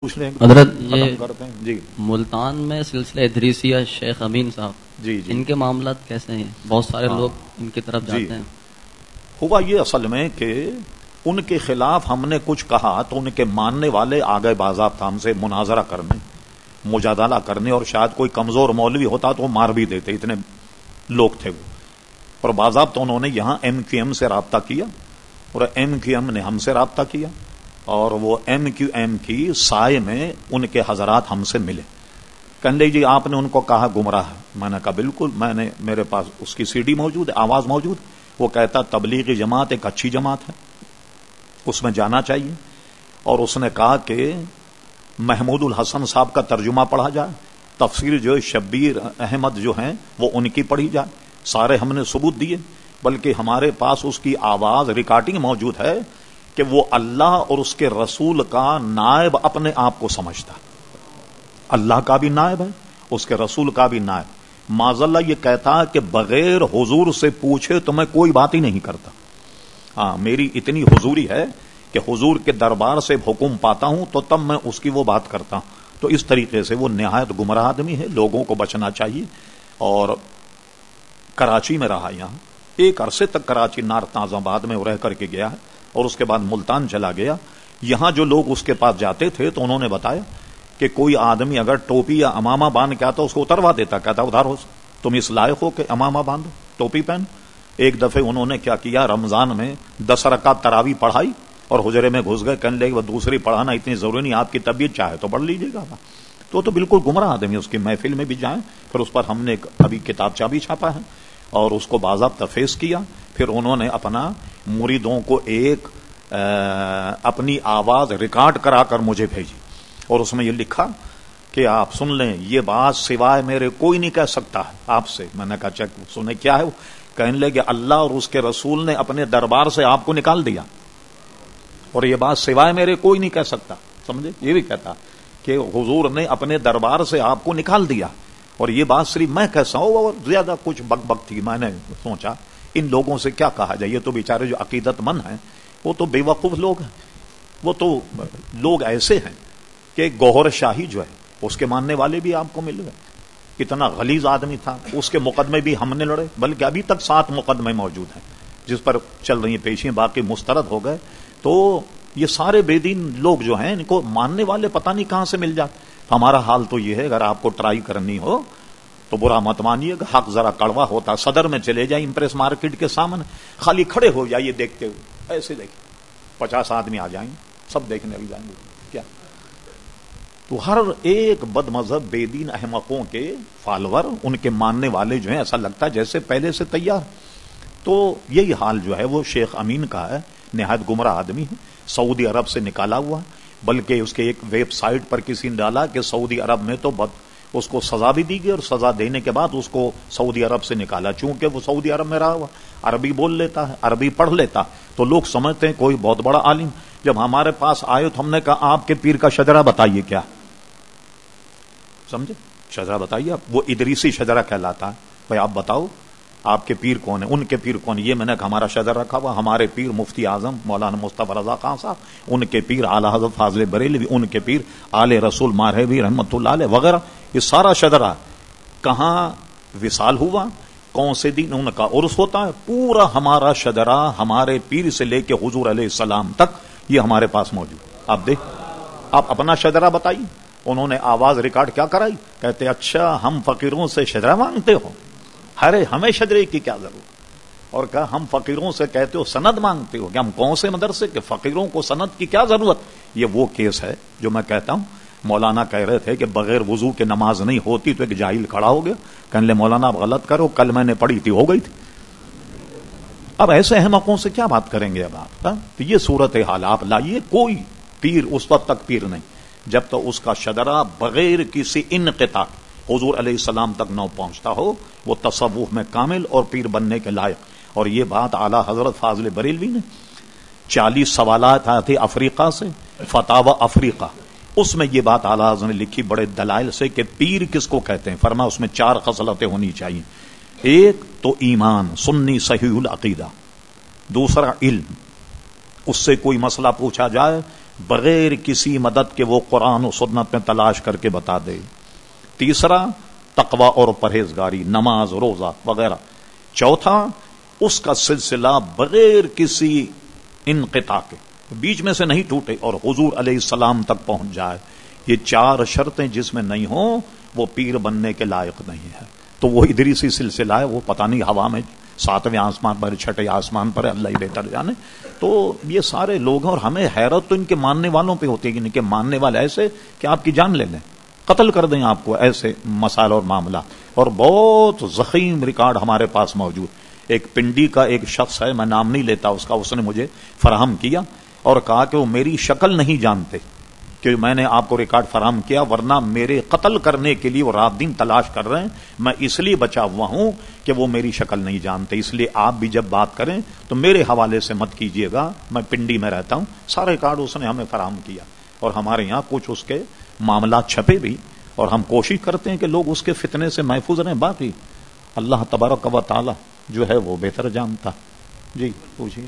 پوچھ لیں۔ حضرت یہ جی۔ ملتان میں سلسلہ ادریسیہ شیخ امین صاحب۔ جی جی۔ ان کے معاملات کیسے ہیں؟ بہت سارے ہاں۔ لوگ ان کی طرف جی۔ جاتے ہیں۔ ہوا یہ اصل میں کہ ان کے خلاف ہم نے کچھ کہا تو ان کے ماننے والے آگے باضابطہ ہم سے مناظرہ کرنے مجادلہ کرنے اور شاید کوئی کمزور مولوی ہوتا تو وہ مار بھی دیتے اتنے لوگ تھے وہ۔ اور باضابطہ انہوں نے یہاں ایم کیو ایم سے رابطہ کیا اور ایم کیو ایم نے ہم سے رابطہ کیا۔ اور وہ ایم کیو ایم کی سائے میں ان کے حضرات ہم سے ملے۔ کنڈے جی آپ نے ان کو کہا گمراہ میں نے کہا، بالکل، میں نے، میرے پاس اس کی سی ڈی موجود ہے، آواز موجود وہ کہتا تبلیغی جماعت ایک اچھی جماعت ہے، اس میں جانا چاہیے۔ اور اس نے کہا کہ محمود الحسن صاحب کا ترجمہ پڑھا جائے۔ تفسیر جو شبیر احمد جو ہیں، وہ ان کی پڑھی جائے۔ سارے ہم نے ثبوت دیے، بلکہ ہمارے پاس اس کی آواز ریکارڈنگ موجود ہے۔ کہ وہ اللہ اور اس کے رسول کا نائب اپنے آپ کو سمجھتا اللہ کا بھی نائب ہے، اس کے رسول کا بھی نائب۔ معذ اللہ یہ کہتا ہے کہ بغیر حضور سے پوچھے تو میں کوئی بات ہی نہیں کرتا۔ ہاں میری اتنی حضوری ہے کہ حضور کے دربار سے حکم پاتا ہوں تو تب میں اس کی وہ بات کرتا ہوں۔ تو اس طریقے سے وہ نہایت گمراہ آدمی ہے، لوگوں کو بچنا چاہیے۔ اور کراچی میں رہا یہاں، ایک عرصے تک کراچی نارتاز آباد میں رہ کر کے گیا ہے۔ اور اس کے بعد ملتان چلا گیا۔ یہاں جو لوگ اس کے پاس جاتے تھے تو انہوں نے بتایا کہ کوئی آدمی اگر ٹوپی یا امامہ باندھ کے آتا اس کو اتروا دیتا، کہتا ادھر ہو، تم اس لائق ہو کہ امامہ باندھو، ٹوپی پہن۔ ایک دفعہ انہوں نے کیا کیا، رمضان میں دس رکعت تراوی پڑھائی اور حجرے میں گھس گئے، کہنے لگے وہ دوسری پڑھانا اتنی ضروری نہیں، آپ کی طبیعت چاہے تو پڑھ لیجیے گا۔ تو تو بالکل گمراہ آدمی اس کی محفل میں بھی جائیں، پھر اس پر ہم نے ایک ابھی کتاب چا بھی چھاپا ہے۔ اور اس کو باضابطہ فیس کیا۔ پھر انہوں نے اپنا مریدوں کو ایک اپنی آواز ریکارڈ کرا کر مجھے بھیجی۔ اور اس میں یہ لکھا کہ آپ سن لیں، یہ بات سوائے میرے کوئی نہیں کہہ سکتا۔ آپ سے میں نے کہا چیک سنے کیا ہے؟ وہ کہنے لگے اللہ اور اس کے رسول نے اپنے دربار سے آپ کو نکال دیا۔ اور یہ بات سوائے میرے کوئی نہیں کہہ سکتا۔ سمجھے؟ یہ بھی کہتا کہ حضور نے اپنے دربار سے آپ کو نکال دیا۔ اور یہ بات صرف میں کیسا ہوں اور زیادہ کچھ بک بک تھی، میں نے سوچا، ان لوگوں سے کیا کہا جائے؟ یہ تو بیچارے جو عقیدت مند ہیں، وہ تو بے وقوف لوگ ہیں۔ وہ تو لوگ ایسے ہیں کہ گوہر شاہی جو ہے، اس کے ماننے والے بھی آپ کو مل گئے۔ کتنا غلیظ آدمی تھا۔ اس کے مقدمے بھی ہم نے لڑے، بلکہ ابھی تک سات مقدمے موجود ہیں، جس پر چل رہی ہیں پیشیاں باقی مسترد ہو گئے۔ تو یہ سارے بے دین لوگ جو ہیں، ان کو ماننے والے پتہ نہیں کہاں سے مل جاتے۔ ہمارا حال تو یہ ہے، اگر آپ کو ٹرائی کرنی ہو، تو برا مت مانیے گا حق ذرا کڑوا ہوتا، صدر میں چلے جائیں امپریس مارکیٹ کے سامنے، خالی کھڑے ہو جائیے دیکھتے ہوئے، ایسے دیکھیں، پچاس آدمی آ جائیں، سب دیکھنے لگ جائیں گے، کیا؟ تو ہر ایک بد مذہب بے دین احمقوں کے فالوور، ان کے ماننے والے جو ہیں، ایسا لگتا ہے جیسے پہلے سے تیار تو یہی حال جو ہے، وہ شیخ امین کا ہے، نہایت گمراہ آدمی ہے، سعودی عرب سے نکالا ہوا بلکہ اس کے ایک ویب سائٹ پر کسی نے ڈالا کہ سعودی عرب میں تو بد اس کو سزا بھی دی گئی اور سزا دینے کے بعد اس کو سعودی عرب سے نکالا، چونکہ وہ سعودی عرب میں رہا ہوا، عربی بول لیتا ہے، عربی پڑھ لیتا تو لوگ سمجھتے ہیں کوئی بہت بڑا عالم، جب ہمارے پاس آئے تو ہم نے کہا، آپ کے پیر کا شجرا بتائیے کیا؟ سمجھے؟ شجرا بتائیے آپ، وہ ادریسی شجرا کہلاتا ہے۔ بھائی آپ بتاؤ آپ کے پیر کون ہیں؟ ان کے پیر کون یہ میں نے ہمارا شجر رکھا ہوا، ہمارے پیر مفتی اعظم، مولانا مصطفی رضا خان صاحب، ان کے پیر اعلی حضرت فاضل بریلوی، ان کے پیر آل رسول مارہوی رحمت اللہ علیہ وغیرہ، یہ سارا شجرا کہاں وصال ہوا؟ کون سے دن؟ ان کا عرس ہوتا ہے، پورا ہمارا شجرا ہمارے پیر سے لے کے حضور علیہ السلام تک یہ ہمارے پاس موجود آپ دیکھ، آپ اپنا شجرا بتائیے۔ انہوں نے آواز ریکارڈ کیا کرائی؟ کہتے اچھا ہم فقیروں سے شجرا مانگتے ہو۔ ارے ہمیں شجرے کی کیا ضرورت؟ اور کہا، ہم فقیروں سے کہتے ہو، سند مانگتے ہو۔ کہ ہم کون سے مدرسے کہ فقیروں کو سند کی کیا ضرورت؟ یہ وہ کیس ہے جو میں کہتا ہوں۔ مولانا کہہ رہے تھے کہ بغیر وضو کے نماز نہیں ہوتی تو ایک جاہل کھڑا ہو گیا۔ کہنے لے مولانا آپ غلط کرو، کل میں نے پڑھی تھی، ہو گئی تھی۔ اب ایسے احمقوں سے کیا بات کریں گے اب آپ؟ ہاں؟ تو یہ صورت حال، آپ لائیے، کوئی پیر اس وقت تک پیر نہیں۔ جب تو اس کا شدرا بغیر کسی انقطاع حضور علیہ السلام تک نہ پہنچتا ہو، وہ تصوف میں کامل اور پیر بننے کے لائق۔ اور یہ بات اعلی حضرت فاضل بریلوی نے چالیس سوالات آئے تھے افریقہ سے فتح افریقہ۔ اس میں یہ بات اعلی حضرت نے لکھی بڑے دلائل سے کہ پیر کس کو کہتے ہیں؟ فرما اس میں چار خصلتیں ہونی چاہیے۔ ایک تو ایمان، سنی صحیح العقیدہ۔ دوسرا علم۔ اس سے کوئی مسئلہ پوچھا جائے بغیر کسی مدد کے وہ قرآن و سنت میں تلاش کر کے بتا دے۔ تیسرا تقوا اور پرہیزگاری، نماز، روزہ وغیرہ۔ چوتھا، اس کا سلسلہ بغیر کسی انقطاع کے، بیچ میں سے نہیں ٹوٹے اور حضور علیہ السلام تک پہنچ جائے۔ یہ چار شرطیں جس میں نہیں ہوں، وہ پیر بننے کے لائق نہیں ہے تو وہ ادھر سی سلسلہ ہے، وہ پتہ نہیں ہوا میں ساتویں آسمان پر، چھٹے آسمان پر، اللہ ہی بہتر جانے۔ تو یہ سارے لوگ ہیں اور ہمیں حیرت تو ان کے ماننے والوں پہ ہوتی ہے یعنی ان کے ماننے والے ایسے کہ آپ کی جان لے لیں۔ قتل کر دیں آپ کو، ایسے مسائل اور معاملہ اور بہت زخیم ریکارڈ ہمارے پاس موجود۔ ایک پنڈی کا ایک شخص ہے، میں نام نہیں لیتا، اس کا اس نے مجھے فراہم کیا اور کہا کہ وہ میری شکل نہیں جانتے کہ میں نے آپ کو ریکارڈ فراہم کیا، ورنہ میرے قتل کرنے کے لیے وہ رات دن تلاش کر رہے ہیں۔ میں اس لیے بچا ہوا ہوں کہ وہ میری شکل نہیں جانتے۔ اس لیے آپ بھی جب بات کریں تو میرے حوالے سے مت کیجیے گا، میں پنڈی میں رہتا ہوں۔ سارا ریکارڈ اس نے ہمیں فراہم کیا۔ اور ہمارے یہاں کچھ اس کے معاملات چھپے بھی اور ہم کوشش کرتے ہیں کہ لوگ اس کے فتنے سے محفوظ رہیں۔ باقی اللہ تبارک و تعالی جو ہے وہ بہتر جانتا۔ جی پوچھیے